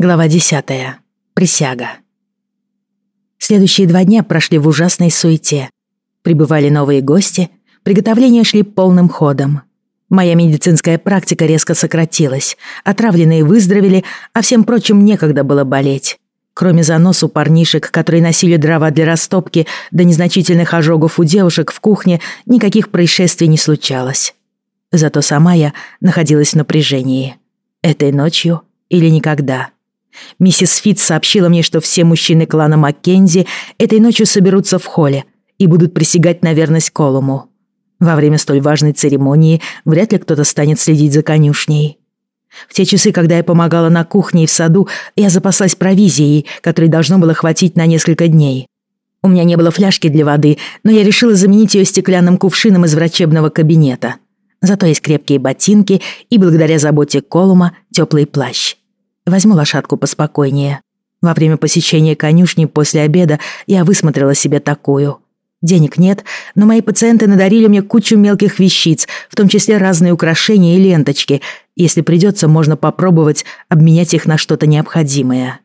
Глава 10. Присяга. Следующие два дня прошли в ужасной суете. Прибывали новые гости, приготовления шли полным ходом. Моя медицинская практика резко сократилась, отравленные выздоровели, а всем прочим некогда было болеть. Кроме заносу парнишек, которые носили дрова для растопки, до незначительных ожогов у девушек в кухне, никаких происшествий не случалось. Зато сама я находилась в напряжении. Этой ночью или никогда. Миссис Фитц сообщила мне, что все мужчины клана Маккензи этой ночью соберутся в холле и будут присягать на верность Колуму. Во время столь важной церемонии вряд ли кто-то станет следить за конюшней. В те часы, когда я помогала на кухне и в саду, я запаслась провизией, которой должно было хватить на несколько дней. У меня не было фляжки для воды, но я решила заменить ее стеклянным кувшином из врачебного кабинета. Зато есть крепкие ботинки и, благодаря заботе Колума, теплый плащ. Возьму лошадку поспокойнее. Во время посещения конюшни после обеда я высмотрела себе такую. Денег нет, но мои пациенты надарили мне кучу мелких вещиц, в том числе разные украшения и ленточки. Если придется, можно попробовать обменять их на что-то необходимое.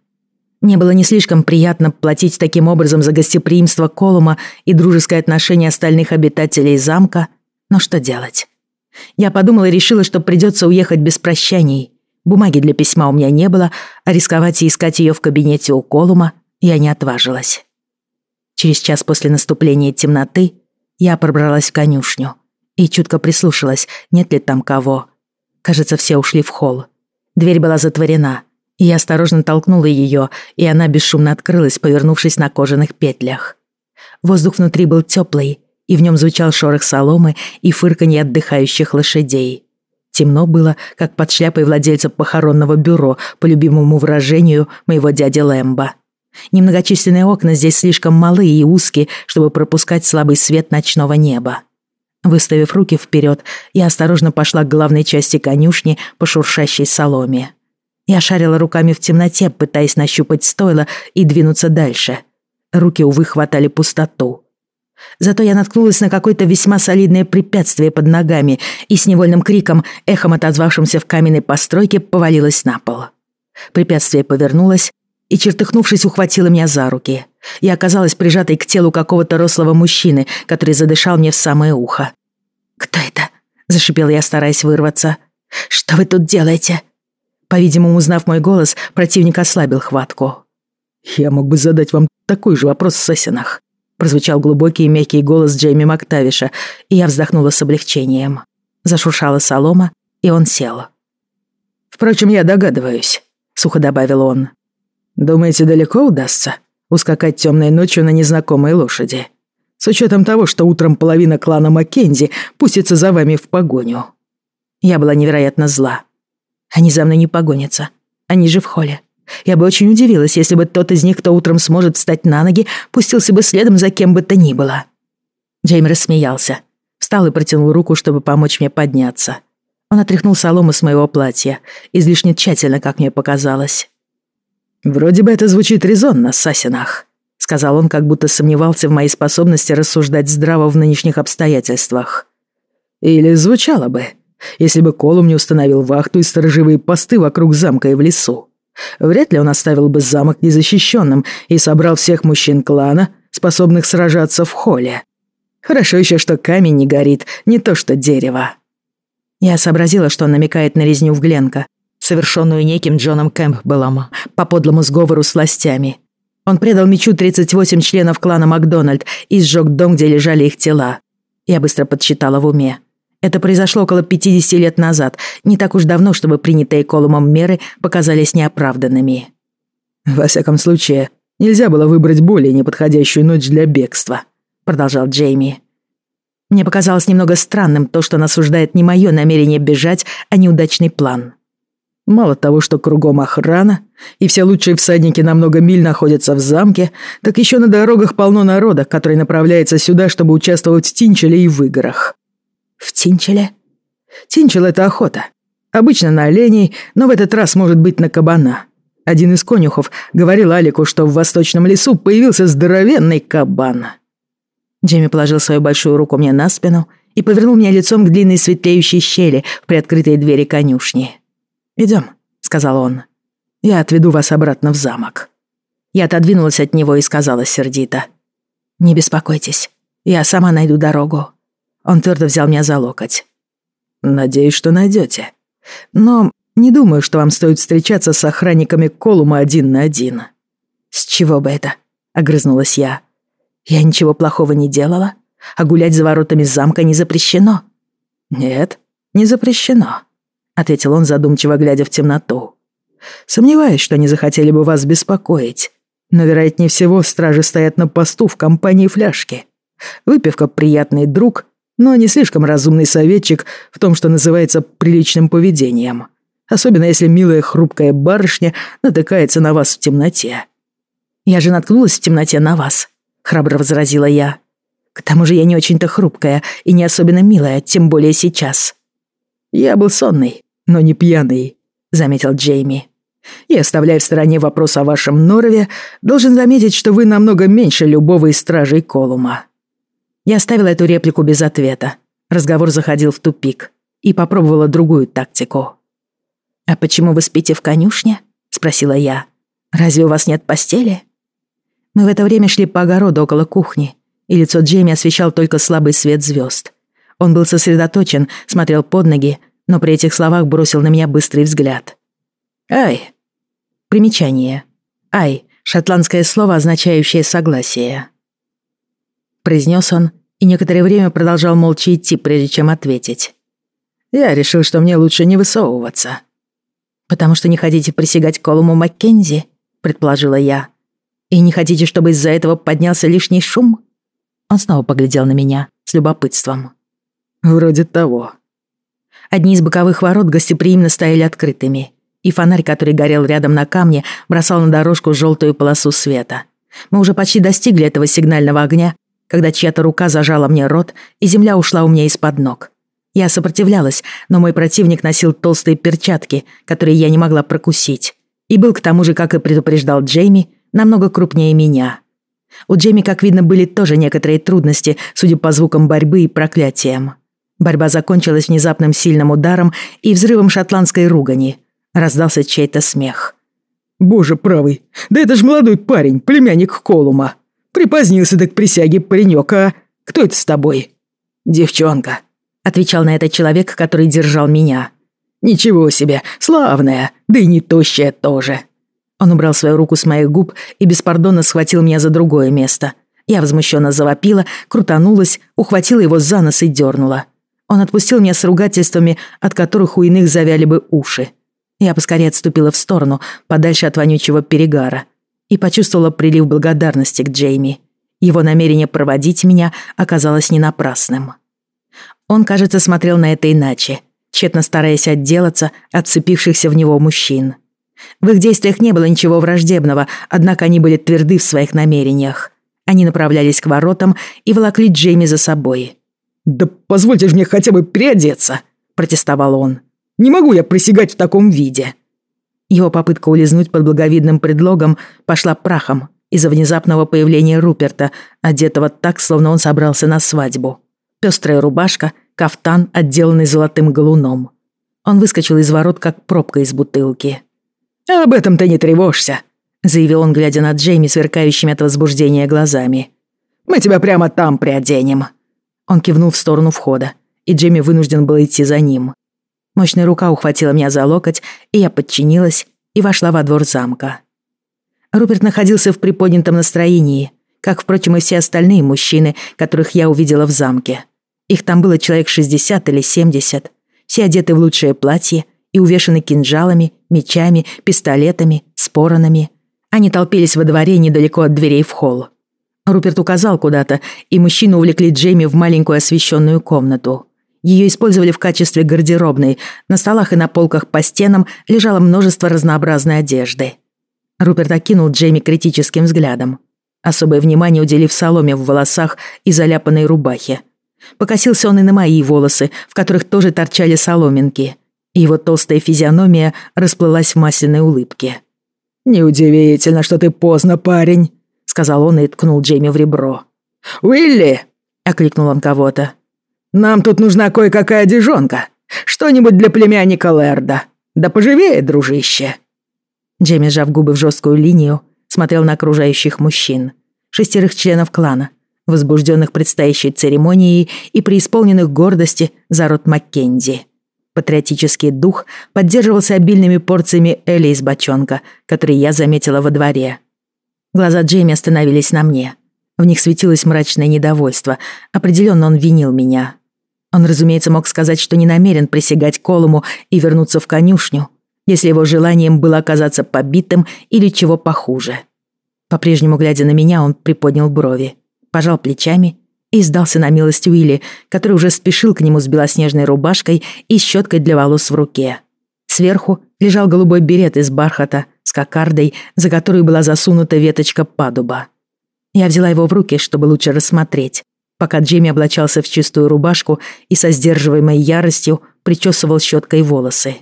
Мне было не слишком приятно платить таким образом за гостеприимство Колума и дружеское отношение остальных обитателей замка, но что делать? Я подумала и решила, что придется уехать без прощаний. Бумаги для письма у меня не было, а рисковать и искать ее в кабинете у Колума я не отважилась. Через час после наступления темноты я пробралась в конюшню и чутко прислушалась, нет ли там кого. Кажется, все ушли в холл. Дверь была затворена, и я осторожно толкнула ее, и она бесшумно открылась, повернувшись на кожаных петлях. Воздух внутри был теплый, и в нем звучал шорох соломы и фырканье отдыхающих лошадей. Темно было, как под шляпой владельца похоронного бюро, по любимому выражению моего дяди Лэмбо. Немногочисленные окна здесь слишком малы и узкие, чтобы пропускать слабый свет ночного неба. Выставив руки вперед, я осторожно пошла к главной части конюшни по шуршащей соломе. Я шарила руками в темноте, пытаясь нащупать стойло и двинуться дальше. Руки, увы, хватали пустоту. Зато я наткнулась на какое-то весьма солидное препятствие под ногами и с невольным криком, эхом отозвавшимся в каменной постройке, повалилась на пол. Препятствие повернулось и, чертыхнувшись, ухватило меня за руки. Я оказалась прижатой к телу какого-то рослого мужчины, который задышал мне в самое ухо. «Кто это?» – зашипел я, стараясь вырваться. «Что вы тут делаете?» По-видимому, узнав мой голос, противник ослабил хватку. «Я мог бы задать вам такой же вопрос в Сессинах», прозвучал глубокий и мягкий голос Джейми Мактавиша, и я вздохнула с облегчением. Зашуршала солома, и он сел. «Впрочем, я догадываюсь», — сухо добавил он. «Думаете, далеко удастся ускакать темной ночью на незнакомой лошади? С учетом того, что утром половина клана Маккензи пустится за вами в погоню». Я была невероятно зла. Они за мной не погонятся. Они же в холле. Я бы очень удивилась, если бы тот из них, кто утром сможет встать на ноги, пустился бы следом за кем бы то ни было. Джейм рассмеялся. Встал и протянул руку, чтобы помочь мне подняться. Он отряхнул солому с моего платья, излишне тщательно, как мне показалось. «Вроде бы это звучит резонно, Сасинах», — сказал он, как будто сомневался в моей способности рассуждать здраво в нынешних обстоятельствах. «Или звучало бы, если бы Колум не установил вахту и сторожевые посты вокруг замка и в лесу. Вряд ли он оставил бы замок незащищенным и собрал всех мужчин клана, способных сражаться в холле. Хорошо еще, что камень не горит, не то что дерево. Я сообразила, что он намекает на резню в Гленка, совершенную неким Джоном Кэмпбеллом по подлому сговору с властями. Он предал мечу 38 членов клана Макдональд и сжег дом, где лежали их тела. Я быстро подсчитала в уме. Это произошло около 50 лет назад, не так уж давно, чтобы принятые Колумом меры показались неоправданными. «Во всяком случае, нельзя было выбрать более неподходящую ночь для бегства», продолжал Джейми. Мне показалось немного странным то, что насуждает не мое намерение бежать, а неудачный план. Мало того, что кругом охрана, и все лучшие всадники на много миль находятся в замке, так еще на дорогах полно народа, который направляется сюда, чтобы участвовать в Тинчеле и в играх. В Тинчеле? Тинчел — это охота. Обычно на оленей, но в этот раз может быть на кабана. Один из конюхов говорил Алику, что в восточном лесу появился здоровенный кабан. Джейми положил свою большую руку мне на спину и повернул меня лицом к длинной светлеющей щели в приоткрытой двери конюшни. «Идем», — сказал он. Я отведу вас обратно в замок». Я отодвинулась от него и сказала сердито. «Не беспокойтесь, я сама найду дорогу». Он твердо взял меня за локоть. «Надеюсь, что найдете. Но не думаю, что вам стоит встречаться с охранниками Колума один на один». «С чего бы это?» — огрызнулась я. «Я ничего плохого не делала, а гулять за воротами замка не запрещено». «Нет, не запрещено», — ответил он, задумчиво глядя в темноту. «Сомневаюсь, что они захотели бы вас беспокоить, но, вероятнее всего, стражи стоят на посту в компании фляжки. Выпивка — приятный друг, но не слишком разумный советчик в том, что называется приличным поведением. Особенно если милая хрупкая барышня натыкается на вас в темноте. «Я же наткнулась в темноте на вас», — храбро возразила я. «К тому же я не очень-то хрупкая и не особенно милая, тем более сейчас». «Я был сонный, но не пьяный», — заметил Джейми. «И оставляя в стороне вопрос о вашем норове, должен заметить, что вы намного меньше любого из стражей Колума». Я оставила эту реплику без ответа. Разговор заходил в тупик и попробовала другую тактику. «А почему вы спите в конюшне?» — спросила я. «Разве у вас нет постели?» Мы в это время шли по огороду около кухни, и лицо Джейми освещал только слабый свет звезд. Он был сосредоточен, смотрел под ноги, но при этих словах бросил на меня быстрый взгляд. «Ай!» Примечание. «Ай» — шотландское слово, означающее «согласие» произнес он и некоторое время продолжал молча идти, прежде чем ответить. «Я решил, что мне лучше не высовываться». «Потому что не хотите присягать Колуму Маккензи?» — предположила я. «И не хотите, чтобы из-за этого поднялся лишний шум?» Он снова поглядел на меня с любопытством. «Вроде того». Одни из боковых ворот гостеприимно стояли открытыми, и фонарь, который горел рядом на камне, бросал на дорожку желтую полосу света. Мы уже почти достигли этого сигнального огня, когда чья-то рука зажала мне рот, и земля ушла у меня из-под ног. Я сопротивлялась, но мой противник носил толстые перчатки, которые я не могла прокусить. И был к тому же, как и предупреждал Джейми, намного крупнее меня. У Джейми, как видно, были тоже некоторые трудности, судя по звукам борьбы и проклятиям. Борьба закончилась внезапным сильным ударом и взрывом шотландской ругани. Раздался чей-то смех. «Боже правый, да это ж молодой парень, племянник Колума!» Припозднился так к присяге паренек, а? Кто это с тобой?» «Девчонка», — отвечал на это человек, который держал меня. «Ничего себе, славная, да и не тощая тоже». Он убрал свою руку с моих губ и беспардонно схватил меня за другое место. Я возмущенно завопила, крутанулась, ухватила его за нос и дернула. Он отпустил меня с ругательствами, от которых у иных завяли бы уши. Я поскорее отступила в сторону, подальше от вонючего перегара и почувствовала прилив благодарности к Джейми. Его намерение проводить меня оказалось не напрасным. Он, кажется, смотрел на это иначе, тщетно стараясь отделаться от вцепившихся в него мужчин. В их действиях не было ничего враждебного, однако они были тверды в своих намерениях. Они направлялись к воротам и волокли Джейми за собой. «Да позвольте же мне хотя бы переодеться», — протестовал он. «Не могу я присягать в таком виде». Его попытка улизнуть под благовидным предлогом пошла прахом из-за внезапного появления Руперта, одетого так, словно он собрался на свадьбу. Пестрая рубашка, кафтан, отделанный золотым галуном. Он выскочил из ворот, как пробка из бутылки. «Об этом ты не тревожься», — заявил он, глядя на Джейми, сверкающими от возбуждения глазами. «Мы тебя прямо там приоденем». Он кивнул в сторону входа, и Джейми вынужден был идти за ним. Мощная рука ухватила меня за локоть, и я подчинилась и вошла во двор замка. Руперт находился в приподнятом настроении, как, впрочем, и все остальные мужчины, которых я увидела в замке. Их там было человек 60 или 70, все одеты в лучшее платье и увешаны кинжалами, мечами, пистолетами, споронами. Они толпились во дворе недалеко от дверей в холл. Руперт указал куда-то, и мужчины увлекли Джейми в маленькую освещенную комнату. Ее использовали в качестве гардеробной. На столах и на полках по стенам лежало множество разнообразной одежды. Руперт окинул Джейми критическим взглядом, особое внимание уделив соломе в волосах и заляпанной рубахе. Покосился он и на мои волосы, в которых тоже торчали соломинки. Его толстая физиономия расплылась в масляной улыбке. «Неудивительно, что ты поздно, парень», — сказал он и ткнул Джейми в ребро. «Уилли!» — окликнул он кого-то. Нам тут нужна кое-какая одежонка. Что-нибудь для племянника Лерда. Да поживее, дружище». Джейми, сжав губы в жесткую линию, смотрел на окружающих мужчин. Шестерых членов клана, возбужденных предстоящей церемонией и преисполненных гордости за род Маккензи. Патриотический дух поддерживался обильными порциями Эли из бочонка, которые я заметила во дворе. Глаза Джейми остановились на мне. В них светилось мрачное недовольство. Определенно он винил меня. Он, разумеется, мог сказать, что не намерен присягать Колуму и вернуться в конюшню, если его желанием было оказаться побитым или чего похуже. По-прежнему, глядя на меня, он приподнял брови, пожал плечами и сдался на милость Уилли, который уже спешил к нему с белоснежной рубашкой и щеткой для волос в руке. Сверху лежал голубой берет из бархата с кокардой, за которую была засунута веточка падуба. Я взяла его в руки, чтобы лучше рассмотреть, пока Джимми облачался в чистую рубашку и со сдерживаемой яростью причесывал щеткой волосы.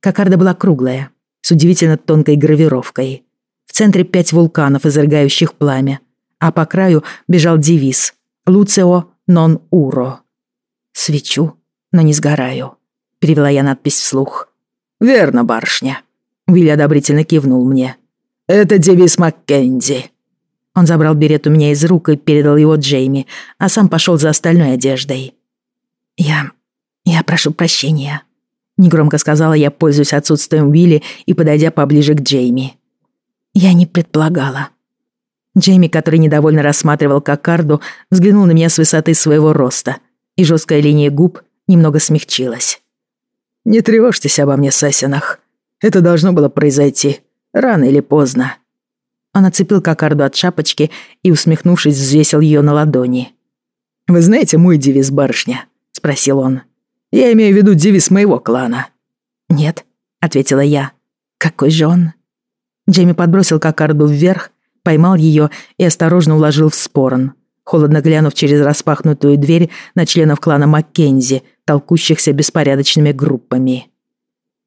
Кокарда была круглая, с удивительно тонкой гравировкой. В центре пять вулканов, изрыгающих пламя, а по краю бежал девиз Луцио нон уро. Свечу, но не сгораю. Перевела я надпись вслух. Верно, барышня. Вилли одобрительно кивнул мне. Это девиз Маккензи. Он забрал берет у меня из рук и передал его Джейми, а сам пошел за остальной одеждой. «Я... я прошу прощения», — негромко сказала я, пользуясь отсутствием Вилли и подойдя поближе к Джейми. «Я не предполагала. Джейми, который недовольно рассматривал кокарду, взглянул на меня с высоты своего роста, и жесткая линия губ немного смягчилась. «Не тревожьтесь обо мне, Сасинах. Это должно было произойти, рано или поздно». Он отцепил кокарду от шапочки и, усмехнувшись, взвесил ее на ладони. «Вы знаете мой девиз, барышня?» — спросил он. «Я имею в виду девиз моего клана». «Нет», — ответила я. «Какой же он?» Джейми подбросил кокарду вверх, поймал ее и осторожно уложил в спорон, холодно глянув через распахнутую дверь на членов клана Маккензи, толкущихся беспорядочными группами.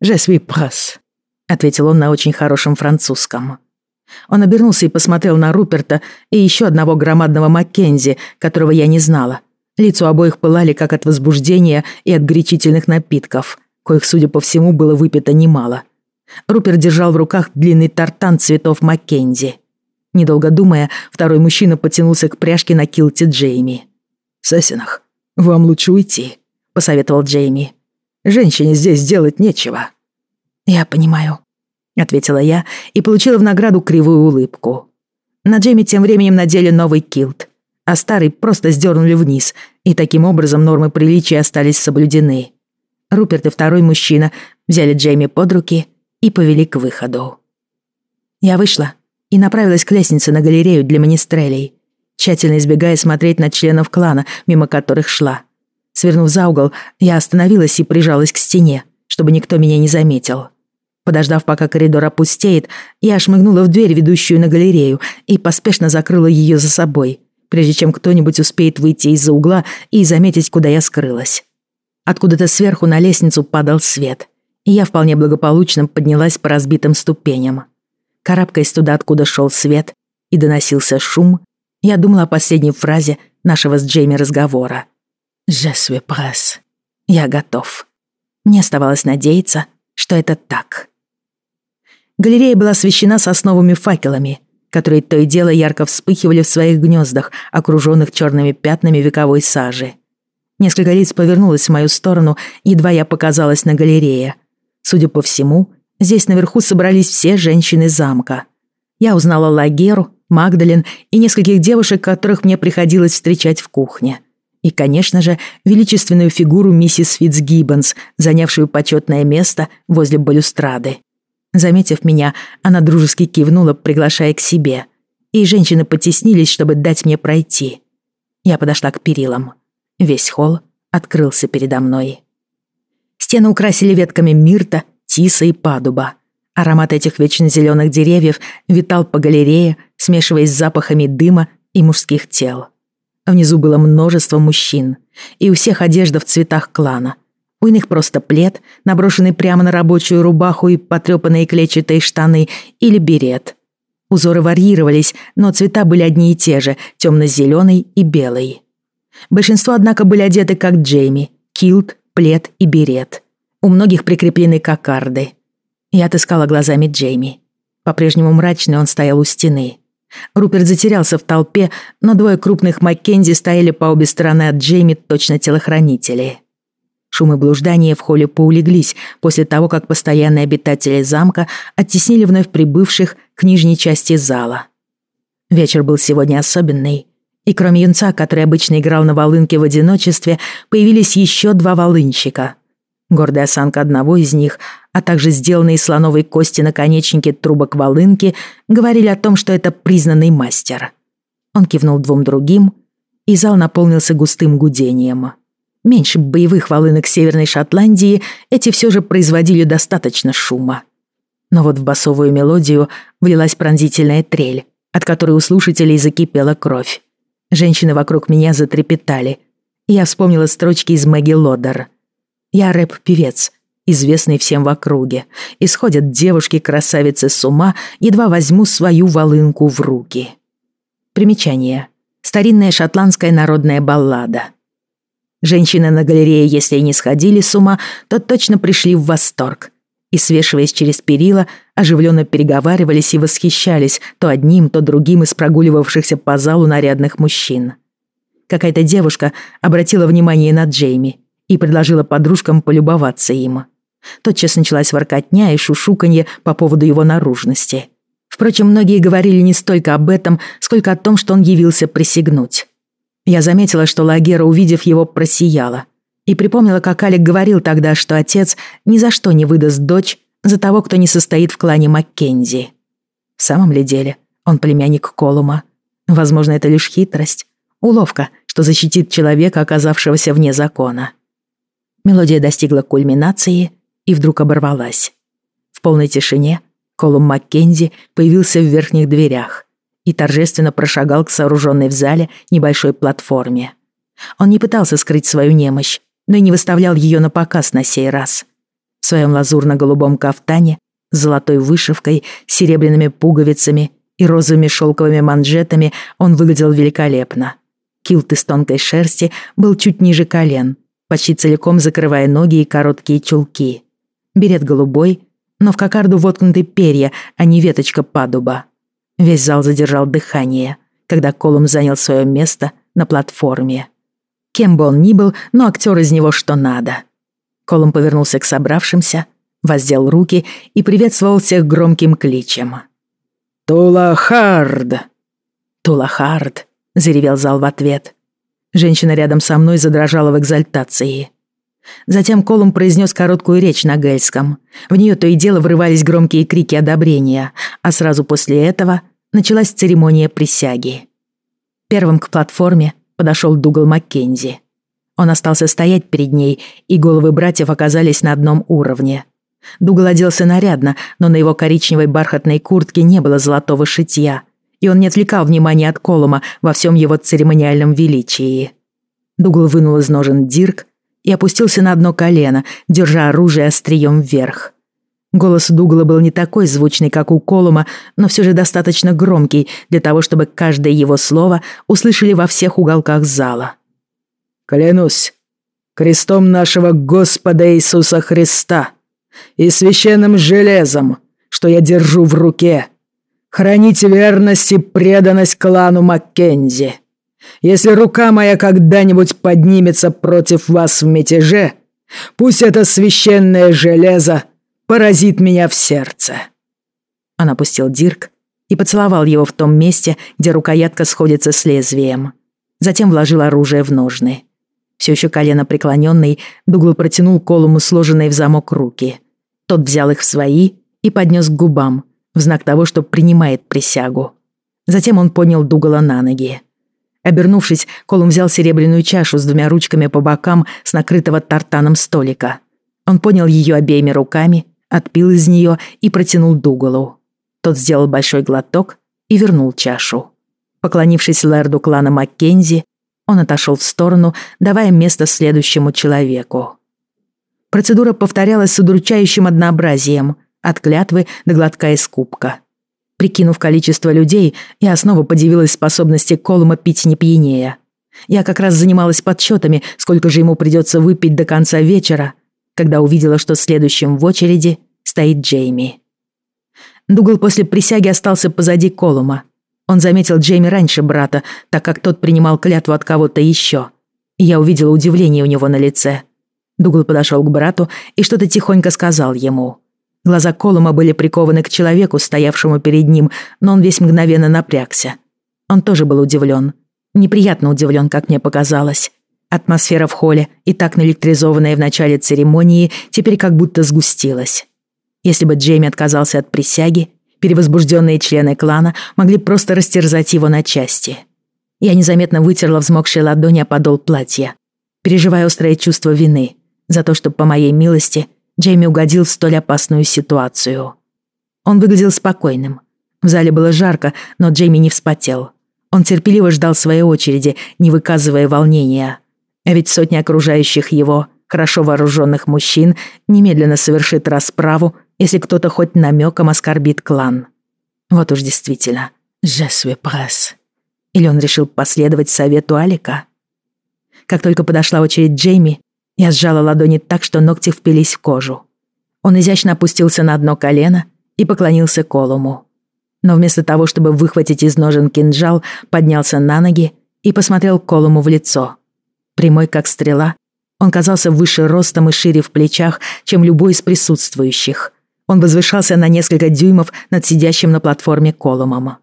«Je suis presse», — ответил он на очень хорошем французском. Он обернулся и посмотрел на Руперта и еще одного громадного Маккензи, которого я не знала. Лицо обоих пылали как от возбуждения и от горячительных напитков, коих, судя по всему, было выпито немало. Руперт держал в руках длинный тартан цветов Маккензи. Недолго думая, второй мужчина потянулся к пряжке на килте Джейми. «Сесинах, вам лучше уйти», — посоветовал Джейми. «Женщине здесь делать нечего». «Я понимаю», — ответила я и получила в награду кривую улыбку. На Джейми тем временем надели новый килт, а старый просто сдернули вниз, и таким образом нормы приличия остались соблюдены. Руперт и второй мужчина взяли Джейми под руки и повели к выходу. Я вышла и направилась к лестнице на галерею для министрелей, тщательно избегая смотреть на членов клана, мимо которых шла. Свернув за угол, я остановилась и прижалась к стене, чтобы никто меня не заметил. Подождав, пока коридор опустеет, я шмыгнула в дверь, ведущую на галерею, и поспешно закрыла ее за собой, прежде чем кто-нибудь успеет выйти из-за угла и заметить, куда я скрылась. Откуда-то сверху на лестницу падал свет, и я вполне благополучно поднялась по разбитым ступеням. Карабкаясь туда, откуда шел свет, и доносился шум, я думала о последней фразе нашего с Джейми разговора. «Je suis presse». Я готов. Мне оставалось надеяться, что это так. Галерея была освещена сосновыми факелами, которые то и дело ярко вспыхивали в своих гнездах, окруженных черными пятнами вековой сажи. Несколько лиц повернулось в мою сторону, едва я показалась на галерее. Судя по всему, Здесь наверху собрались все женщины замка. Я узнала Лагеру, Магдалин и нескольких девушек, которых мне приходилось встречать в кухне. И, конечно же, величественную фигуру миссис Фитцгиббонс, занявшую почетное место возле балюстрады. Заметив меня, она дружески кивнула, приглашая к себе. И женщины потеснились, чтобы дать мне пройти. Я подошла к перилам. Весь холл открылся передо мной. Стены украсили ветками мирта тиса и падуба. Аромат этих вечно зеленых деревьев витал по галерее, смешиваясь с запахами дыма и мужских тел. Внизу было множество мужчин, и у всех одежда в цветах клана. У иных просто плед, наброшенный прямо на рабочую рубаху и потрепанные клетчатые штаны или берет. Узоры варьировались, но цвета были одни и те же, темно-зеленый и белый. Большинство, однако, были одеты как Джейми, килт, плед и берет. У многих прикреплены кокарды. Я отыскала глазами Джейми. По-прежнему мрачный он стоял у стены. Руперт затерялся в толпе, но двое крупных Маккензи стояли по обе стороны от Джейми, точно телохранители. Шумы блуждания в холле поулеглись после того, как постоянные обитатели замка оттеснили вновь прибывших к нижней части зала. Вечер был сегодня особенный, и кроме юнца, который обычно играл на волынке в одиночестве, появились еще два волынщика. Гордая осанка одного из них, а также сделанные из слоновой кости наконечники трубок волынки, говорили о том, что это признанный мастер. Он кивнул двум другим, и зал наполнился густым гудением. Меньше боевых волынок Северной Шотландии эти все же производили достаточно шума. Но вот в басовую мелодию влилась пронзительная трель, от которой у слушателей закипела кровь. Женщины вокруг меня затрепетали. Я вспомнила строчки из Мэгги Лодер. «Я рэп-певец, известный всем в округе. Исходят девушки-красавицы с ума, едва возьму свою волынку в руки». Примечание. Старинная шотландская народная баллада. Женщины на галерее, если и не сходили с ума, то точно пришли в восторг. И, свешиваясь через перила, оживленно переговаривались и восхищались то одним, то другим из прогуливавшихся по залу нарядных мужчин. Какая-то девушка обратила внимание на Джейми и предложила подружкам полюбоваться им. Тотчас началась воркотня и шушуканье по поводу его наружности. Впрочем, многие говорили не столько об этом, сколько о том, что он явился присягнуть. Я заметила, что Лагера, увидев его, просияла. И припомнила, как Алик говорил тогда, что отец ни за что не выдаст дочь за того, кто не состоит в клане Маккензи. В самом ли деле он племянник Колума? Возможно, это лишь хитрость, уловка, что защитит человека, оказавшегося вне закона. Мелодия достигла кульминации и вдруг оборвалась. В полной тишине Колум Маккензи появился в верхних дверях и торжественно прошагал к сооруженной в зале небольшой платформе. Он не пытался скрыть свою немощь, но и не выставлял ее на показ на сей раз. В своем лазурно-голубом кафтане с золотой вышивкой, серебряными пуговицами и розовыми шелковыми манжетами он выглядел великолепно. Килт из тонкой шерсти был чуть ниже колен, почти целиком закрывая ноги и короткие чулки. Берет голубой, но в кокарду воткнуты перья, а не веточка падуба. Весь зал задержал дыхание, когда Колум занял свое место на платформе. Кем бы он ни был, но актер из него что надо. Колум повернулся к собравшимся, воздел руки и приветствовал всех громким кличем. «Тулахард!» «Тулахард!» — заревел зал в ответ. Женщина рядом со мной задрожала в экзальтации. Затем Колум произнес короткую речь на гельском. В нее то и дело врывались громкие крики одобрения, а сразу после этого началась церемония присяги. Первым к платформе подошел Дугал Маккензи. Он остался стоять перед ней, и головы братьев оказались на одном уровне. Дугал оделся нарядно, но на его коричневой бархатной куртке не было золотого шитья, и он не отвлекал внимания от Колума во всем его церемониальном величии. Дугал вынул из ножен дирк и опустился на одно колено, держа оружие острием вверх. Голос Дугала был не такой звучный, как у Колума, но все же достаточно громкий для того, чтобы каждое его слово услышали во всех уголках зала. «Клянусь крестом нашего Господа Иисуса Христа и священным железом, что я держу в руке, храните верность и преданность клану Маккензи. Если рука моя когда-нибудь поднимется против вас в мятеже, пусть это священное железо поразит меня в сердце». Он опустил дирк и поцеловал его в том месте, где рукоятка сходится с лезвием. Затем вложил оружие в ножны. Все еще колено преклоненный, Дугл протянул Колуму сложенные в замок руки. Тот взял их в свои и поднес к губам, в знак того, что принимает присягу. Затем он поднял Дугала на ноги. Обернувшись, Колум взял серебряную чашу с двумя ручками по бокам с накрытого тартаном столика. Он поднял ее обеими руками отпил из нее и протянул Дугалу. Тот сделал большой глоток и вернул чашу. Поклонившись лэрду клана Маккензи, он отошел в сторону, давая место следующему человеку. Процедура повторялась с удручающим однообразием, от клятвы до глотка из кубка. Прикинув количество людей, я снова подивилась способности Колума пить не пьянее. Я как раз занималась подсчетами, сколько же ему придется выпить до конца вечера, когда увидела, что следующим в очереди стоит Джейми. Дугал после присяги остался позади Колума. Он заметил Джейми раньше брата, так как тот принимал клятву от кого-то еще. Я увидела удивление у него на лице. Дугал подошел к брату и что-то тихонько сказал ему. Глаза Колума были прикованы к человеку, стоявшему перед ним, но он весь мгновенно напрягся. Он тоже был удивлен. Неприятно удивлен, как мне показалось. Атмосфера в холле, и так наэлектризованная в начале церемонии, теперь как будто сгустилась. Если бы Джейми отказался от присяги, перевозбужденные члены клана могли просто растерзать его на части. Я незаметно вытерла взмокшие ладони о подол платья, переживая острое чувство вины за то, что, по моей милости, Джейми угодил в столь опасную ситуацию. Он выглядел спокойным. В зале было жарко, но Джейми не вспотел. Он терпеливо ждал своей очереди, не выказывая волнения. А ведь сотни окружающих его, хорошо вооруженных мужчин, немедленно совершит расправу, если кто-то хоть намеком оскорбит клан. Вот уж действительно, «Je suis presse». Или он решил последовать совету Алика? Как только подошла очередь Джейми, я сжала ладони так, что ногти впились в кожу. Он изящно опустился на одно колено и поклонился Колуму. Но вместо того, чтобы выхватить из ножен кинжал, поднялся на ноги и посмотрел Колуму в лицо. Прямой, как стрела, он казался выше ростом и шире в плечах, чем любой из присутствующих. Он возвышался на несколько дюймов над сидящим на платформе Колумом.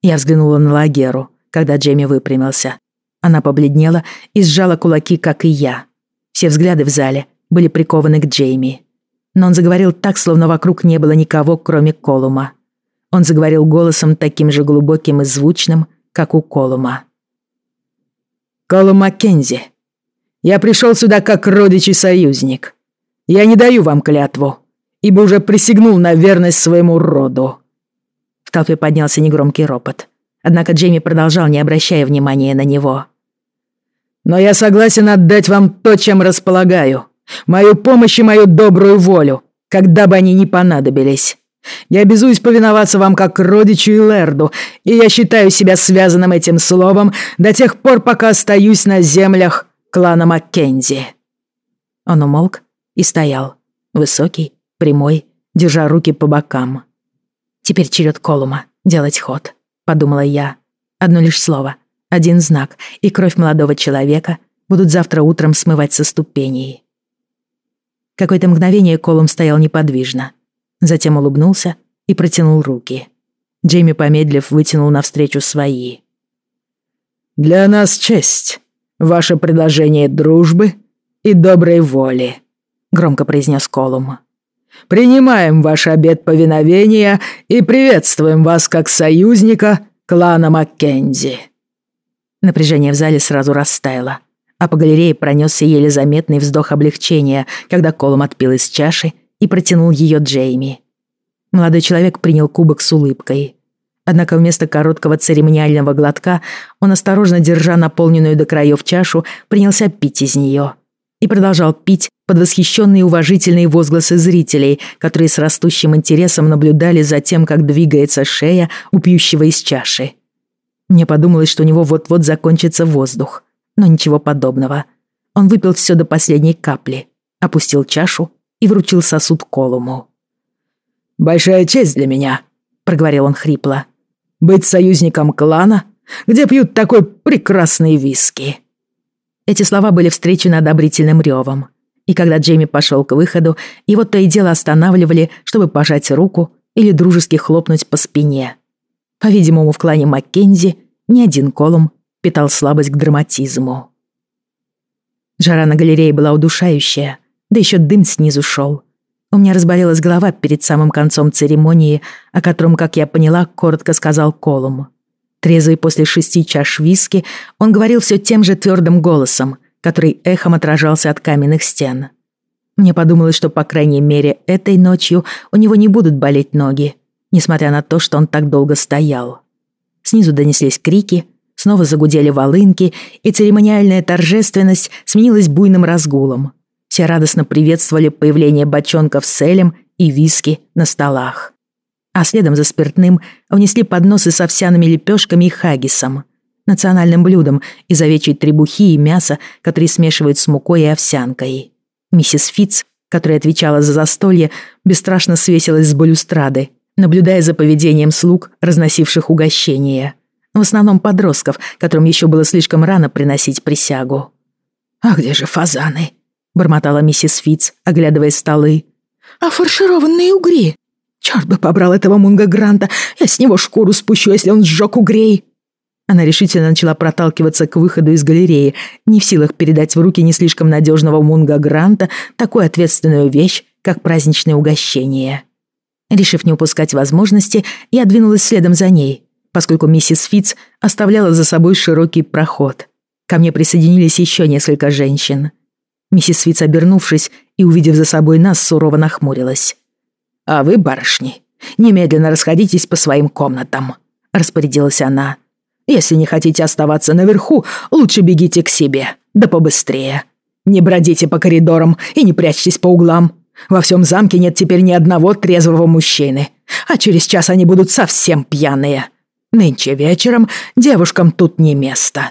Я взглянула на Лагеру, когда Джейми выпрямился. Она побледнела и сжала кулаки, как и я. Все взгляды в зале были прикованы к Джейми. Но он заговорил так, словно вокруг не было никого, кроме Колума. Он заговорил голосом таким же глубоким и звучным, как у Колума. «Колум Маккензи, я пришел сюда как родич и союзник. Я не даю вам клятву, ибо уже присягнул на верность своему роду». В толпе поднялся негромкий ропот. Однако Джейми продолжал, не обращая внимания на него. Но я согласен отдать вам то, чем располагаю. Мою помощь и мою добрую волю, когда бы они ни понадобились. Я обязуюсь повиноваться вам как родичу и лэрду, и я считаю себя связанным этим словом до тех пор, пока остаюсь на землях клана Маккензи». Он умолк и стоял, высокий, прямой, держа руки по бокам. «Теперь черед Колума делать ход», — подумала я. Одно лишь слово — один знак, и кровь молодого человека будут завтра утром смывать со ступеней. Какое-то мгновение Колум стоял неподвижно. Затем улыбнулся и протянул руки. Джейми, помедлив, вытянул навстречу свои. «Для нас честь. Ваше предложение дружбы и доброй воли», — громко произнес Колум. «Принимаем ваш обет повиновения и приветствуем вас как союзника клана Маккензи». Напряжение в зале сразу растаяло, а по галерее пронесся еле заметный вздох облегчения, когда Колум отпил из чаши и протянул ее Джейми. Молодой человек принял кубок с улыбкой. Однако вместо короткого церемониального глотка он, осторожно держа наполненную до краев чашу, принялся пить из нее. И продолжал пить под восхищенные уважительные возгласы зрителей, которые с растущим интересом наблюдали за тем, как двигается шея у пьющего из чаши. Мне подумалось, что у него вот-вот закончится воздух. Но ничего подобного. Он выпил все до последней капли, опустил чашу и вручил сосуд Колуму. «Большая честь для меня», — проговорил он хрипло. «Быть союзником клана, где пьют такой прекрасный виски». Эти слова были встречены одобрительным ревом. И когда Джейми пошел к выходу, его то и дело останавливали, чтобы пожать руку или дружески хлопнуть по спине. По-видимому, в клане Маккензи ни один Колум питал слабость к драматизму. Жара на галерее была удушающая, да еще дым снизу шел. У меня разболелась голова перед самым концом церемонии, о котором, как я поняла, коротко сказал Колум. Трезвый после шести чаш виски, он говорил все тем же твердым голосом, который эхом отражался от каменных стен. Мне подумалось, что, по крайней мере, этой ночью у него не будут болеть ноги, несмотря на то, что он так долго стоял. Снизу донеслись крики, снова загудели волынки, и церемониальная торжественность сменилась буйным разгулом. Все радостно приветствовали появление бочонков с элем и виски на столах. А следом за спиртным внесли подносы с овсяными лепешками и хагисом, национальным блюдом из овечьей требухи и мяса, которые смешивают с мукой и овсянкой. Миссис Фитц, которая отвечала за застолье, бесстрашно свесилась с балюстрады, наблюдая за поведением слуг, разносивших угощения. В основном подростков, которым еще было слишком рано приносить присягу. «А где же фазаны?» — бормотала миссис Фитц, оглядывая столы. «А фаршированные угри? Черт бы побрал этого Мунга Гранта, я с него шкуру спущу, если он сжег угрей!» Она решительно начала проталкиваться к выходу из галереи, не в силах передать в руки не слишком надежного Мунга Гранта такую ответственную вещь, как праздничное угощение. Решив не упускать возможности, я двинулась следом за ней, поскольку миссис Фитц оставляла за собой широкий проход. Ко мне присоединились еще несколько женщин. Миссис Фитц, обернувшись и увидев за собой нас, сурово нахмурилась. «А вы, барышни, немедленно расходитесь по своим комнатам», — распорядилась она. «Если не хотите оставаться наверху, лучше бегите к себе, да побыстрее. Не бродите по коридорам и не прячьтесь по углам. Во всем замке нет теперь ни одного трезвого мужчины, а через час они будут совсем пьяные. Нынче вечером девушкам тут не место».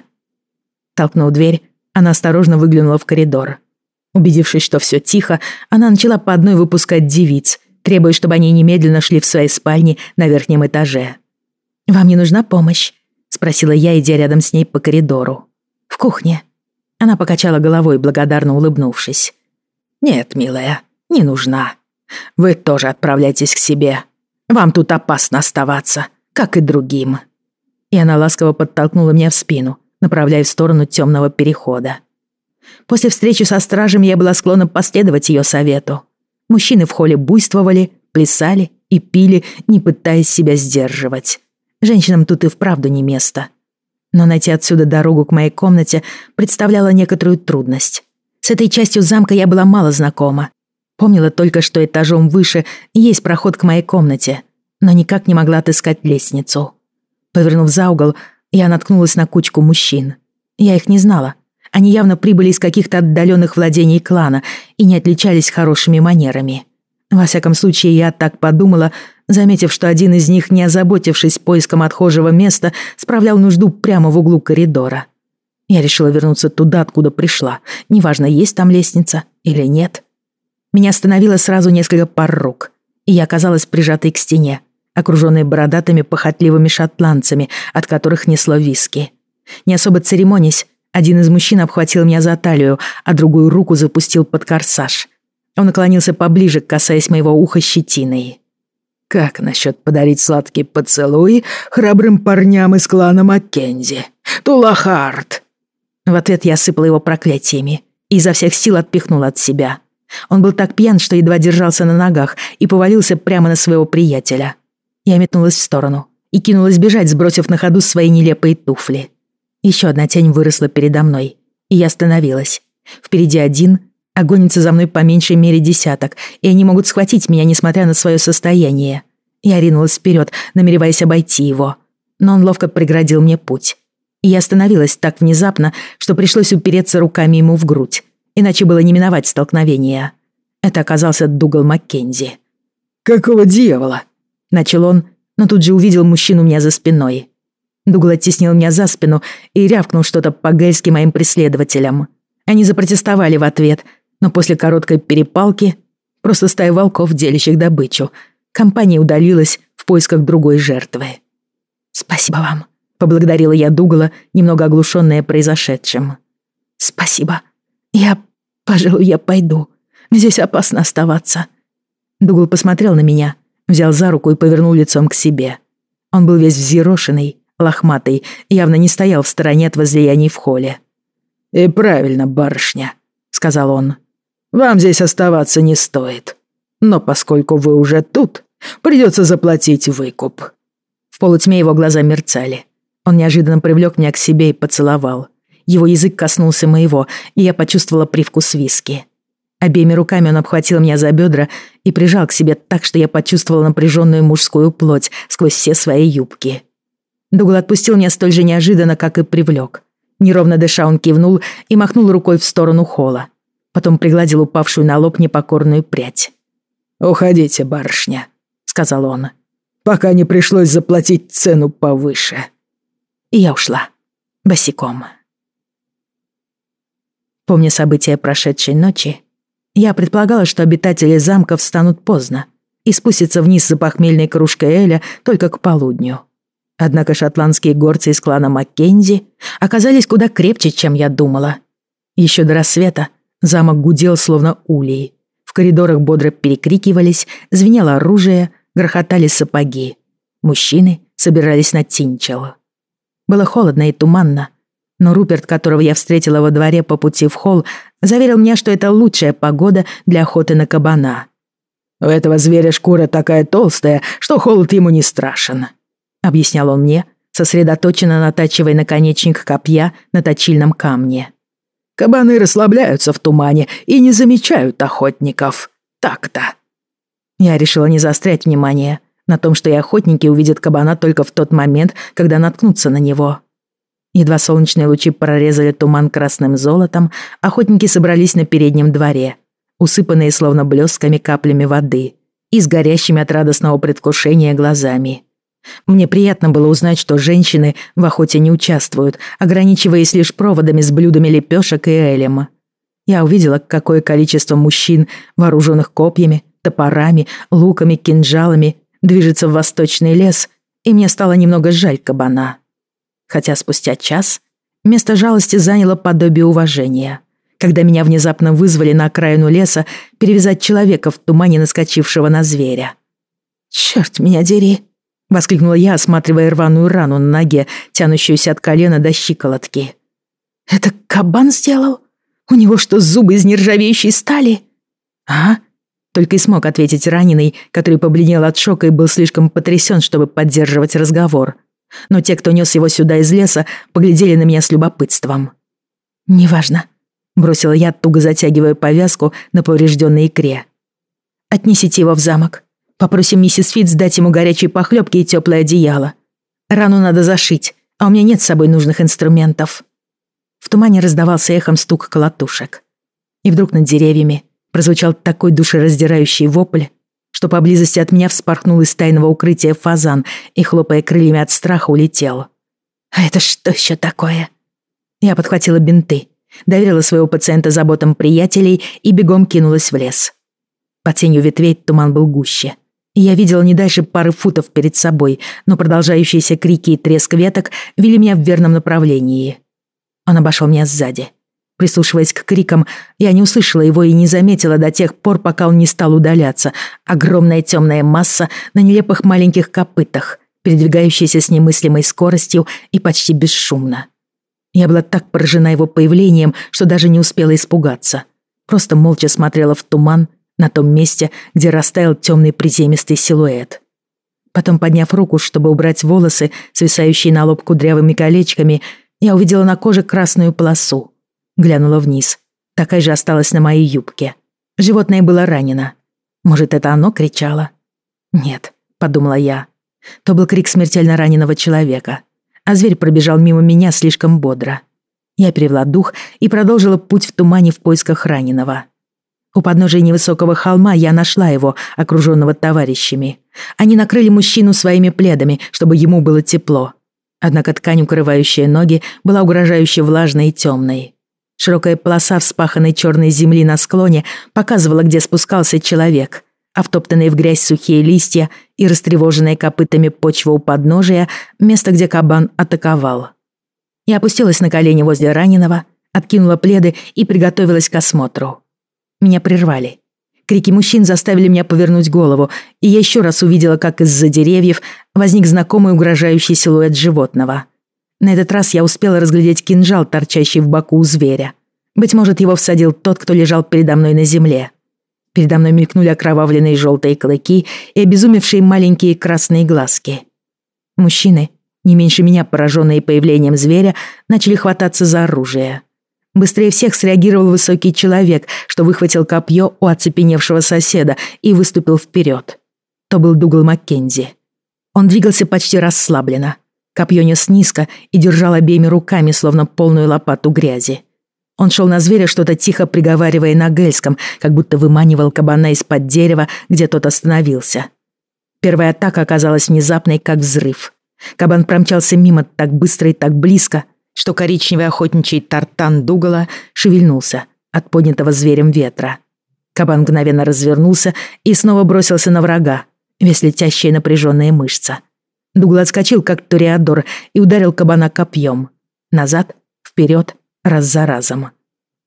Толкнув дверь, она осторожно выглянула в коридор. Убедившись, что все тихо, она начала по одной выпускать девиц, требуя, чтобы они немедленно шли в свои спальни на верхнем этаже. «Вам не нужна помощь?» — спросила я, идя рядом с ней по коридору. «В кухне». Она покачала головой, благодарно улыбнувшись. «Нет, милая, не нужна. Вы тоже отправляйтесь к себе. Вам тут опасно оставаться, как и другим». И она ласково подтолкнула меня в спину, направляя в сторону темного перехода. После встречи со стражем я была склонна последовать ее совету. Мужчины в холле буйствовали, плясали и пили, не пытаясь себя сдерживать. Женщинам тут и вправду не место. Но найти отсюда дорогу к моей комнате представляло некоторую трудность. С этой частью замка я была мало знакома. Помнила только, что этажом выше есть проход к моей комнате, но никак не могла отыскать лестницу. Повернув за угол, я наткнулась на кучку мужчин. Я их не знала. Они явно прибыли из каких-то отдаленных владений клана и не отличались хорошими манерами. Во всяком случае, я так подумала, заметив, что один из них, не озаботившись поиском отхожего места, справлял нужду прямо в углу коридора. Я решила вернуться туда, откуда пришла. Неважно, есть там лестница или нет. Меня остановило сразу несколько пар рук, и я оказалась прижатой к стене, окруженной бородатыми похотливыми шотландцами, от которых несло виски. Не особо церемонясь, один из мужчин обхватил меня за талию, а другую руку запустил под корсаж. Он наклонился поближе, касаясь моего уха щетиной. «Как насчет подарить сладкий поцелуй храбрым парням из клана Маккензи? Тулахард!» В ответ я сыпала его проклятиями и изо всех сил отпихнула от себя. Он был так пьян, что едва держался на ногах и повалился прямо на своего приятеля. Я метнулась в сторону и кинулась бежать, сбросив на ходу свои нелепые туфли. Еще одна тень выросла передо мной, и я остановилась. Впереди один, а гонится за мной по меньшей мере десяток, и они могут схватить меня, несмотря на свое состояние. Я ринулась вперед, намереваясь обойти его, но он ловко преградил мне путь. И я остановилась так внезапно, что пришлось упереться руками ему в грудь, иначе было не миновать столкновения. Это оказался Дугал Маккензи. «Какого дьявола?» Начал он, но тут же увидел мужчину у меня за спиной. Дугл оттеснил меня за спину и рявкнул что-то по-гельски моим преследователям. Они запротестовали в ответ, но после короткой перепалки, просто стая волков, делящих добычу, компания удалилась в поисках другой жертвы. «Спасибо вам», — поблагодарила я Дугала, немного оглушенная произошедшим. «Спасибо. Я, пожалуй, я пойду. Здесь опасно оставаться». Дугал посмотрел на меня — взял за руку и повернул лицом к себе. Он был весь взъерошенный, лохматый, явно не стоял в стороне от возлияний в холле. «И правильно, барышня», — сказал он. «Вам здесь оставаться не стоит. Но поскольку вы уже тут, придется заплатить выкуп». В полутьме его глаза мерцали. Он неожиданно привлек меня к себе и поцеловал. Его язык коснулся моего, и я почувствовала привкус виски. Обеими руками он обхватил меня за бедра и прижал к себе так, что я почувствовала напряженную мужскую плоть сквозь все свои юбки. Дугл отпустил меня столь же неожиданно, как и привлек. Неровно дыша он кивнул и махнул рукой в сторону холла. Потом пригладил упавшую на лоб непокорную прядь. «Уходите, барышня», — сказал он, — «пока не пришлось заплатить цену повыше». И я ушла. Босиком. Помня события прошедшей ночи, я предполагала, что обитатели замка встанут поздно и спустится вниз за похмельной кружкой Эля только к полудню. Однако шотландские горцы из клана Маккензи оказались куда крепче, чем я думала. Еще до рассвета замок гудел, словно улей. В коридорах бодро перекрикивались, звенело оружие, грохотали сапоги. Мужчины собирались на Тинчел. Было холодно и туманно, но Руперт, которого я встретила во дворе по пути в холл, заверил меня, что это лучшая погода для охоты на кабана. «У этого зверя шкура такая толстая, что холод ему не страшен», — объяснял он мне, сосредоточенно натачивая наконечник копья на точильном камне. «Кабаны расслабляются в тумане и не замечают охотников. Так-то». Я решила не заострять внимание на том, что и охотники увидят кабана только в тот момент, когда наткнутся на него. Едва солнечные лучи прорезали туман красным золотом, охотники собрались на переднем дворе, усыпанные словно блесками каплями воды и с горящими от радостного предвкушения глазами. Мне приятно было узнать, что женщины в охоте не участвуют, ограничиваясь лишь проводами с блюдами лепешек и элем. Я увидела, какое количество мужчин, вооруженных копьями, топорами, луками, кинжалами, движется в восточный лес, и мне стало немного жаль кабана хотя спустя час место жалости заняло подобие уважения, когда меня внезапно вызвали на окраину леса перевязать человека в тумане, наскочившего на зверя. «Чёрт меня дери!» — воскликнула я, осматривая рваную рану на ноге, тянущуюся от колена до щиколотки. «Это кабан сделал? У него что, зубы из нержавеющей стали?» «А?» Только и смог ответить раненый, который побледнел от шока и был слишком потрясен, чтобы поддерживать разговор но те, кто нес его сюда из леса, поглядели на меня с любопытством. «Неважно», — бросила я, туго затягивая повязку на поврежденной икре. «Отнесите его в замок. Попросим миссис Фитц дать ему горячие похлебки и теплое одеяло. Рану надо зашить, а у меня нет с собой нужных инструментов». В тумане раздавался эхом стук колотушек. И вдруг над деревьями прозвучал такой душераздирающий вопль, что поблизости от меня вспорхнул из тайного укрытия фазан и, хлопая крыльями от страха, улетел. «А это что еще такое?» Я подхватила бинты, доверила своего пациента заботам приятелей и бегом кинулась в лес. Под тенью ветвей туман был гуще. Я видела не дальше пары футов перед собой, но продолжающиеся крики и треск веток вели меня в верном направлении. Он обошел меня сзади. Прислушиваясь к крикам, я не услышала его и не заметила до тех пор, пока он не стал удаляться. Огромная темная масса на нелепых маленьких копытах, передвигающаяся с немыслимой скоростью и почти бесшумно. Я была так поражена его появлением, что даже не успела испугаться. Просто молча смотрела в туман на том месте, где растаял темный приземистый силуэт. Потом, подняв руку, чтобы убрать волосы, свисающие на лоб кудрявыми колечками, я увидела на коже красную полосу. Глянула вниз. Такая же осталась на моей юбке. Животное было ранено. Может, это оно кричало? Нет, подумала я. То был крик смертельно раненого человека. А зверь пробежал мимо меня слишком бодро. Я перевела дух и продолжила путь в тумане в поисках раненого. У подножия невысокого холма я нашла его, окруженного товарищами. Они накрыли мужчину своими пледами, чтобы ему было тепло. Однако ткань, укрывающая ноги, была угрожающе влажной и темной. Широкая полоса вспаханной черной земли на склоне показывала, где спускался человек, а втоптанные в грязь сухие листья и растревоженные копытами почва у подножия — место, где кабан атаковал. Я опустилась на колени возле раненого, откинула пледы и приготовилась к осмотру. Меня прервали. Крики мужчин заставили меня повернуть голову, и я еще раз увидела, как из-за деревьев возник знакомый угрожающий силуэт животного — на этот раз я успела разглядеть кинжал, торчащий в боку у зверя. Быть может, его всадил тот, кто лежал передо мной на земле. Передо мной мелькнули окровавленные желтые клыки и обезумевшие маленькие красные глазки. Мужчины, не меньше меня пораженные появлением зверя, начали хвататься за оружие. Быстрее всех среагировал высокий человек, что выхватил копье у оцепеневшего соседа и выступил вперед. То был Дугал Маккензи. Он двигался почти расслабленно, Копье нес низко и держал обеими руками, словно полную лопату грязи. Он шел на зверя, что-то тихо приговаривая на гельском, как будто выманивал кабана из-под дерева, где тот остановился. Первая атака оказалась внезапной, как взрыв. Кабан промчался мимо так быстро и так близко, что коричневый охотничий тартан Дугала шевельнулся от поднятого зверем ветра. Кабан мгновенно развернулся и снова бросился на врага, весь летящая напряженная мышца. Дугла отскочил, как ториадор, и ударил кабана копьем. Назад, вперед, раз за разом.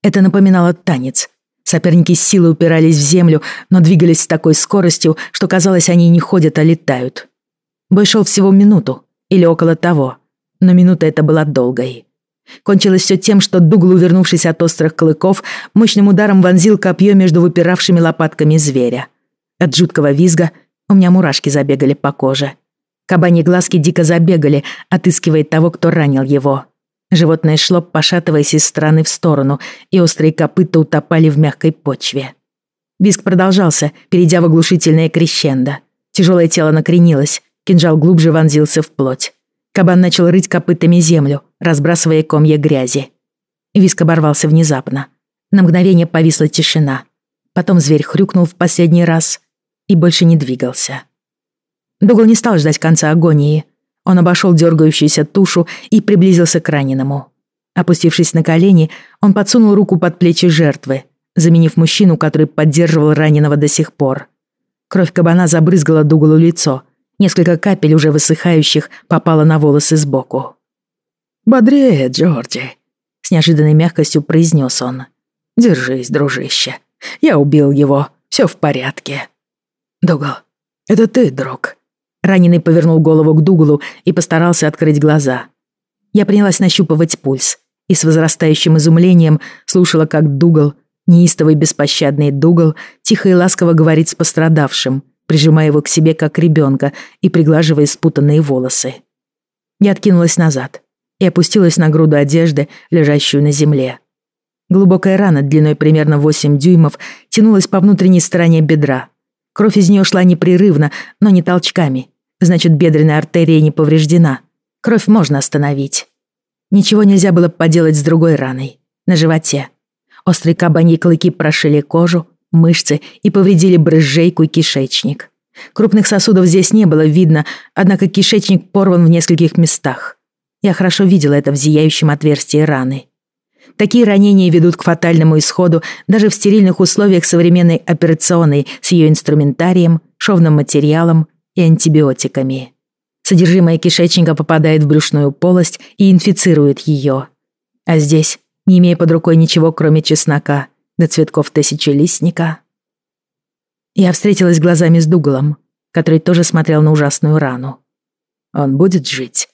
Это напоминало танец. Соперники с силой упирались в землю, но двигались с такой скоростью, что казалось, они не ходят, а летают. Бой шел всего минуту, или около того, но минута эта была долгой. Кончилось все тем, что Дугл, увернувшись от острых клыков, мощным ударом вонзил копье между выпиравшими лопатками зверя. От жуткого визга у меня мурашки забегали по коже. Кабани глазки дико забегали, отыскивая того, кто ранил его. Животное шло, пошатываясь из стороны в сторону, и острые копыта утопали в мягкой почве. Визг продолжался, перейдя в оглушительное крещендо. Тяжелое тело накренилось, кинжал глубже вонзился в плоть. Кабан начал рыть копытами землю, разбрасывая комья грязи. Виск оборвался внезапно. На мгновение повисла тишина. Потом зверь хрюкнул в последний раз и больше не двигался. Дугл не стал ждать конца агонии. Он обошел дергающуюся тушу и приблизился к раненому. Опустившись на колени, он подсунул руку под плечи жертвы, заменив мужчину, который поддерживал раненого до сих пор. Кровь кабана забрызгала Дугалу лицо. Несколько капель, уже высыхающих, попало на волосы сбоку. «Бодрее, Джорджи», — с неожиданной мягкостью произнес он. «Держись, дружище. Я убил его. Все в порядке». «Дугал, это ты, друг?» Раненый повернул голову к Дугалу и постарался открыть глаза. Я принялась нащупывать пульс и с возрастающим изумлением слушала, как Дугал, неистовый беспощадный Дугал, тихо и ласково говорит с пострадавшим, прижимая его к себе как ребенка и приглаживая спутанные волосы. Я откинулась назад и опустилась на груду одежды, лежащую на земле. Глубокая рана длиной примерно 8 дюймов тянулась по внутренней стороне бедра. Кровь из нее шла непрерывно, но не толчками. Значит, бедренная артерия не повреждена. Кровь можно остановить. Ничего нельзя было поделать с другой раной. На животе. Острые кабаньи клыки прошили кожу, мышцы и повредили брызжейку и кишечник. Крупных сосудов здесь не было видно, однако кишечник порван в нескольких местах. Я хорошо видела это в зияющем отверстии раны. Такие ранения ведут к фатальному исходу даже в стерильных условиях современной операционной с ее инструментарием, шовным материалом и антибиотиками. Содержимое кишечника попадает в брюшную полость и инфицирует ее. А здесь, не имея под рукой ничего, кроме чеснока, до цветков тысячелистника, я встретилась глазами с Дугалом, который тоже смотрел на ужасную рану. «Он будет жить?»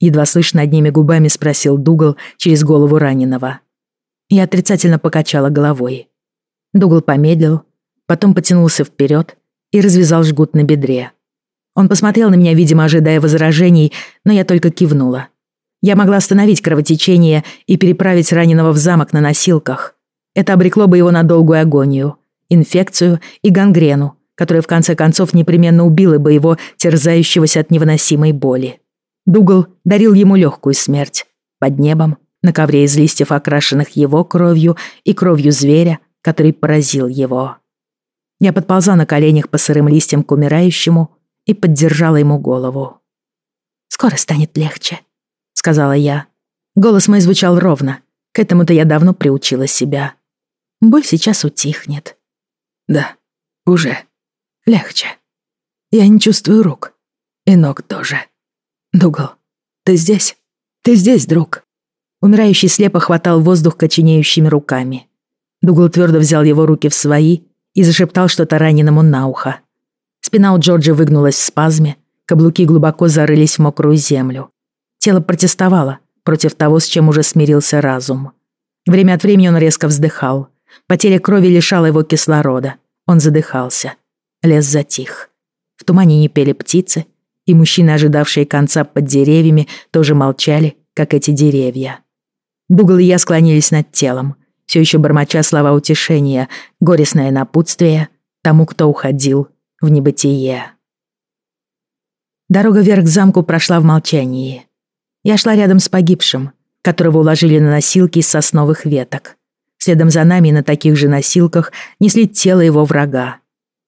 Едва слышно одними губами спросил Дугал через голову раненого. Я отрицательно покачала головой. Дугал помедлил, потом потянулся вперед и развязал жгут на бедре. Он посмотрел на меня, видимо, ожидая возражений, но я только кивнула. Я могла остановить кровотечение и переправить раненого в замок на носилках. Это обрекло бы его на долгую агонию, инфекцию и гангрену, которая в конце концов непременно убила бы его, терзающегося от невыносимой боли. Дугал дарил ему легкую смерть. Под небом, на ковре из листьев, окрашенных его кровью и кровью зверя, который поразил его. Я подползла на коленях по сырым листьям к умирающему и поддержала ему голову. «Скоро станет легче», — сказала я. Голос мой звучал ровно. К этому-то я давно приучила себя. Боль сейчас утихнет. Да, уже. Легче. Я не чувствую рук. И ног тоже. «Дугал, ты здесь? Ты здесь, друг?» Умирающий слепо хватал воздух коченеющими руками. Дугал твердо взял его руки в свои и зашептал что-то раненому на ухо. Спина у Джорджа выгнулась в спазме, каблуки глубоко зарылись в мокрую землю. Тело протестовало против того, с чем уже смирился разум. Время от времени он резко вздыхал. Потеря крови лишала его кислорода. Он задыхался. Лес затих. В тумане не пели птицы, и мужчины, ожидавшие конца под деревьями, тоже молчали, как эти деревья. Дугал и я склонились над телом, все еще бормоча слова утешения, горестное напутствие тому, кто уходил в небытие. Дорога вверх к замку прошла в молчании. Я шла рядом с погибшим, которого уложили на носилки из сосновых веток. Следом за нами на таких же носилках несли тело его врага.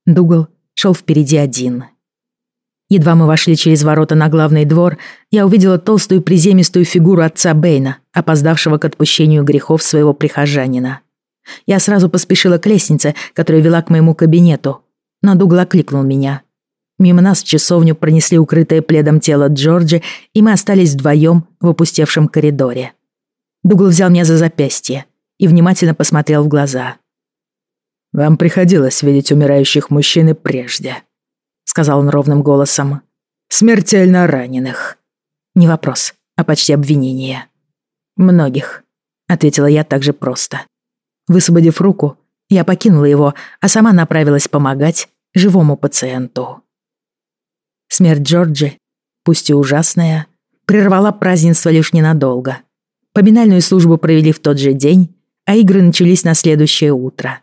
Дугал шел впереди один — Едва мы вошли через ворота на главный двор, я увидела толстую приземистую фигуру отца Бэйна, опоздавшего к отпущению грехов своего прихожанина. Я сразу поспешила к лестнице, которая вела к моему кабинету, но Дугла окликнул меня. Мимо нас в часовню пронесли укрытое пледом тело Джорджи, и мы остались вдвоем в опустевшем коридоре. Дугл взял меня за запястье и внимательно посмотрел в глаза. «Вам приходилось видеть умирающих мужчин и прежде», — сказал он ровным голосом. «Смертельно раненых». Не вопрос, а почти обвинение. «Многих», — ответила я также просто. Высвободив руку, я покинула его, а сама направилась помогать живому пациенту. Смерть Джорджи, пусть и ужасная, прервала празднество лишь ненадолго. Поминальную службу провели в тот же день, а игры начались на следующее утро.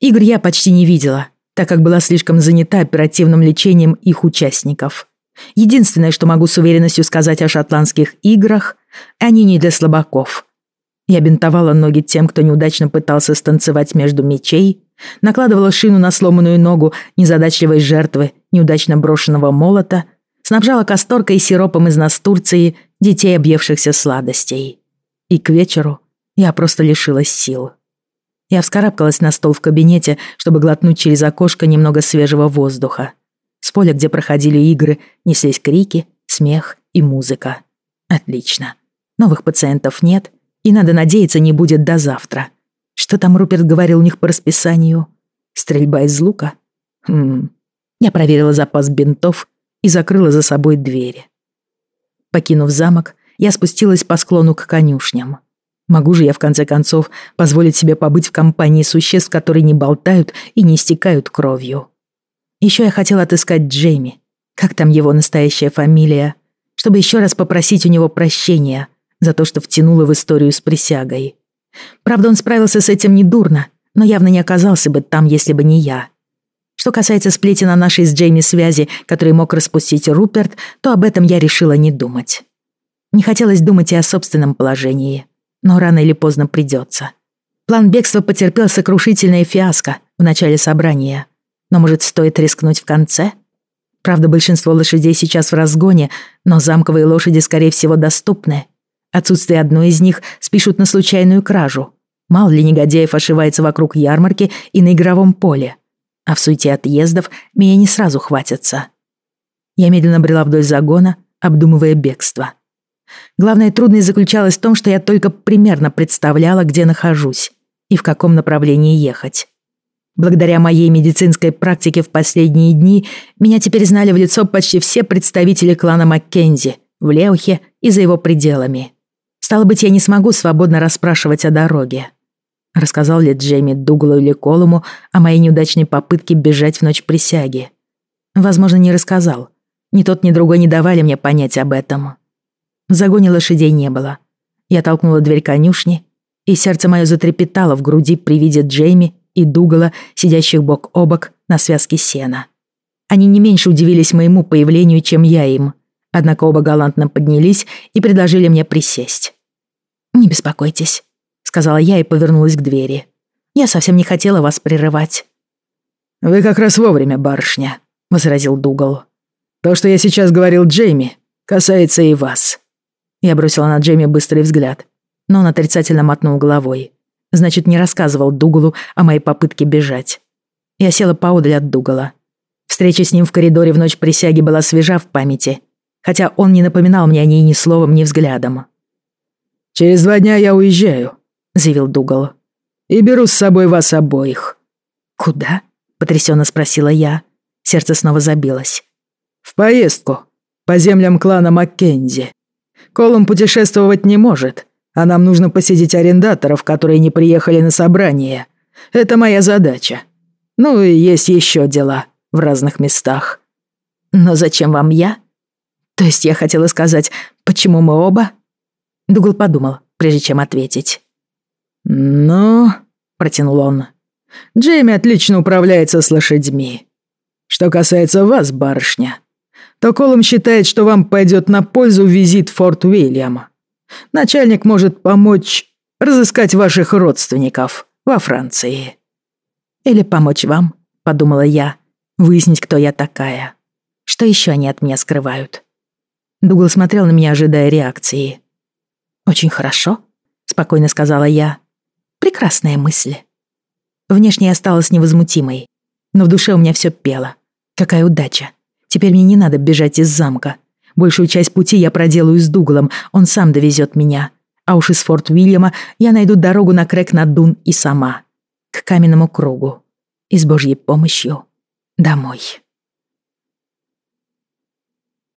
Игр я почти не видела, так как была слишком занята оперативным лечением их участников. Единственное, что могу с уверенностью сказать о шотландских играх, они не для слабаков. Я бинтовала ноги тем, кто неудачно пытался станцевать между мечей, накладывала шину на сломанную ногу незадачливой жертвы неудачно брошенного молота, снабжала касторкой и сиропом из настурции детей, объевшихся сладостей. И к вечеру я просто лишилась сил. Я вскарабкалась на стол в кабинете, чтобы глотнуть через окошко немного свежего воздуха. С поля, где проходили игры, неслись крики, смех и музыка. Отлично. Новых пациентов нет, и, надо надеяться, не будет до завтра. Что там Руперт говорил у них по расписанию? Стрельба из лука? Хм. Я проверила запас бинтов и закрыла за собой двери. Покинув замок, я спустилась по склону к конюшням. Могу же я, в конце концов, позволить себе побыть в компании существ, которые не болтают и не истекают кровью. Еще я хотела отыскать Джейми, как там его настоящая фамилия, чтобы еще раз попросить у него прощения за то, что втянула в историю с присягой. Правда, он справился с этим недурно, но явно не оказался бы там, если бы не я. Что касается сплетен о нашей с Джейми связи, который мог распустить Руперт, то об этом я решила не думать. Не хотелось думать и о собственном положении но рано или поздно придется. План бегства потерпел сокрушительное фиаско в начале собрания. Но, может, стоит рискнуть в конце? Правда, большинство лошадей сейчас в разгоне, но замковые лошади, скорее всего, доступны. Отсутствие одной из них спишут на случайную кражу. Мало ли негодяев ошивается вокруг ярмарки и на игровом поле. А в суете отъездов меня не сразу хватятся. Я медленно брела вдоль загона, обдумывая бегство. Главная трудность заключалась в том, что я только примерно представляла, где нахожусь и в каком направлении ехать. Благодаря моей медицинской практике в последние дни меня теперь знали в лицо почти все представители клана Маккензи в Леухе и за его пределами. Стало быть, я не смогу свободно расспрашивать о дороге. Рассказал ли Джейми Дуглу или Колуму о моей неудачной попытке бежать в ночь присяги? Возможно, не рассказал. Ни тот, ни другой не давали мне понять об этом. В загоне лошадей не было. Я толкнула дверь конюшни, и сердце мое затрепетало в груди при виде Джейми и Дугала, сидящих бок о бок на связке сена. Они не меньше удивились моему появлению, чем я им, однако оба галантно поднялись и предложили мне присесть. «Не беспокойтесь», — сказала я и повернулась к двери. «Я совсем не хотела вас прерывать». «Вы как раз вовремя, барышня», — возразил Дугал. «То, что я сейчас говорил Джейми, касается и вас. Я бросила на Джейми быстрый взгляд, но он отрицательно мотнул головой. Значит, не рассказывал Дугалу о моей попытке бежать. Я села поодаль от Дугала. Встреча с ним в коридоре в ночь присяги была свежа в памяти, хотя он не напоминал мне о ней ни словом, ни взглядом. «Через два дня я уезжаю», — заявил Дугал. «И беру с собой вас обоих». «Куда?» — потрясенно спросила я. Сердце снова забилось. «В поездку. По землям клана Маккензи». Колум путешествовать не может, а нам нужно посетить арендаторов, которые не приехали на собрание. Это моя задача. Ну и есть еще дела в разных местах. Но зачем вам я? То есть я хотела сказать, почему мы оба? Дугл подумал, прежде чем ответить. «Ну...» — протянул он. «Джейми отлично управляется с лошадьми. Что касается вас, барышня, то Колум считает, что вам пойдет на пользу визит Форт Уильяма. Начальник может помочь разыскать ваших родственников во Франции». «Или помочь вам», — подумала я, — «выяснить, кто я такая. Что еще они от меня скрывают?» Дугл смотрел на меня, ожидая реакции. «Очень хорошо», — спокойно сказала я. Прекрасная мысль. Внешне я осталась невозмутимой, но в душе у меня все пело. Какая удача. Теперь мне не надо бежать из замка. Большую часть пути я проделаю с Дуглом, он сам довезет меня. А уж из Форт Уильяма я найду дорогу на Крэк на Дун и сама. К каменному кругу. И с Божьей помощью домой.